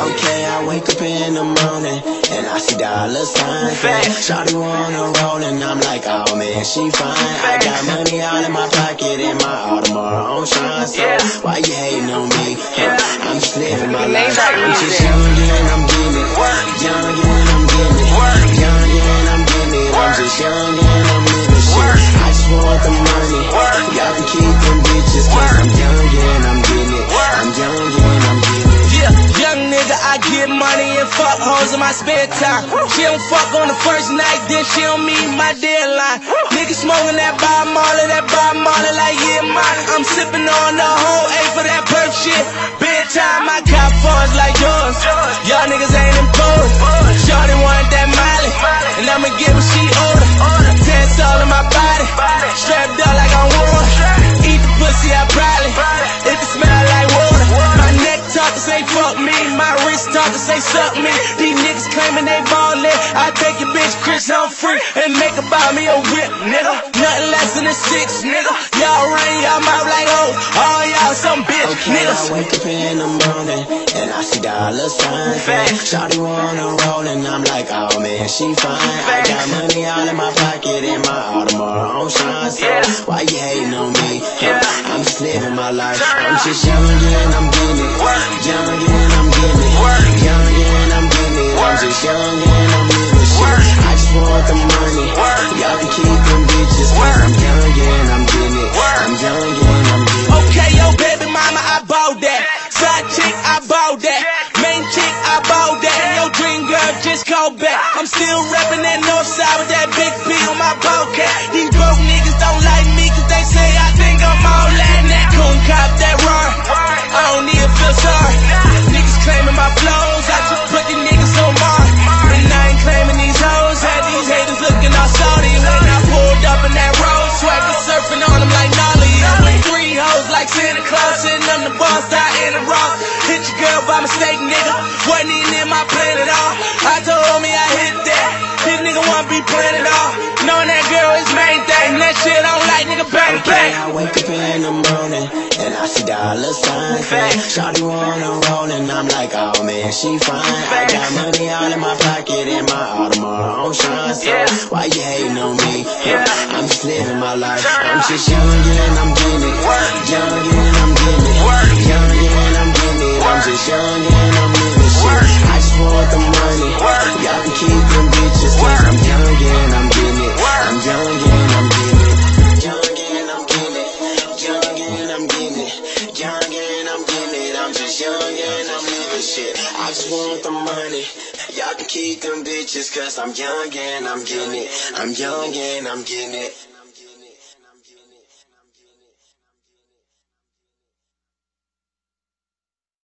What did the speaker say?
Okay, I wake up in the morning and I see dollar signs. Shawty wanna roll and I'm like, oh man, she fine. I got money all in my pocket and my Audemars on shine. So Yeah. why you hating on me? Huh, I'm just living my life. I'm just bitches cause I'm young and I'm getting it. I'm young and I'm getting it. Yeah, young nigga, I get money and fuck hoes in my spare time. She don't fuck on the first night, then she don't meet my deadline. Nigga smoking that Bob Marley, that Bob Marley like yeah, mine. I'm sipping on the whole A for that perp shit. Bedtime, I got funds like yours. Y'all niggas ain't neck say fuck me, my wrist talking say suck me. These niggas claiming they ballin', I take your bitch Chris Humphrey and make her buy me a whip, nigga. Nothing less than a six, nigga. Y'all run y'all mouth like hoes, all y'all some bitch Okay, I wake up in the morning and I see dollar signs. Shawty wanna roll and I'm like, oh man, she fine. I got money all in my pocket and my Audemars on shine. So Yeah. why you hating on me? Yeah. I'm just living my life. I'm just young and I'm getting it. Young and I'm getting it. Young and I'm getting it. I'm just young and I'm living shit. I just want the money. Y'all can keep them bitches. I'm young and I'm getting it. I'm young and I'm Claus, sitting on the boss out in the rock. Hit your girl by mistake, nigga. Wasn't even in my plan at all. I told me I hit that. This nigga wanna be playing it all. Knowing that girl is main thing. That shit I don't like, nigga, bang, Okay, bang. I wake up in the morning see dollar signs. Shawty wanna roll and I'm like, oh man, she fine. I got money all in my pocket and my Audemars on shine. So why you hating on me? Yeah. I'm just living my life. I'm just young and I'm getting it. Young and I'm getting it. Shit. I just want the money. Y'all can keep them bitches cause I'm young and I'm getting it. I'm young and I'm getting it.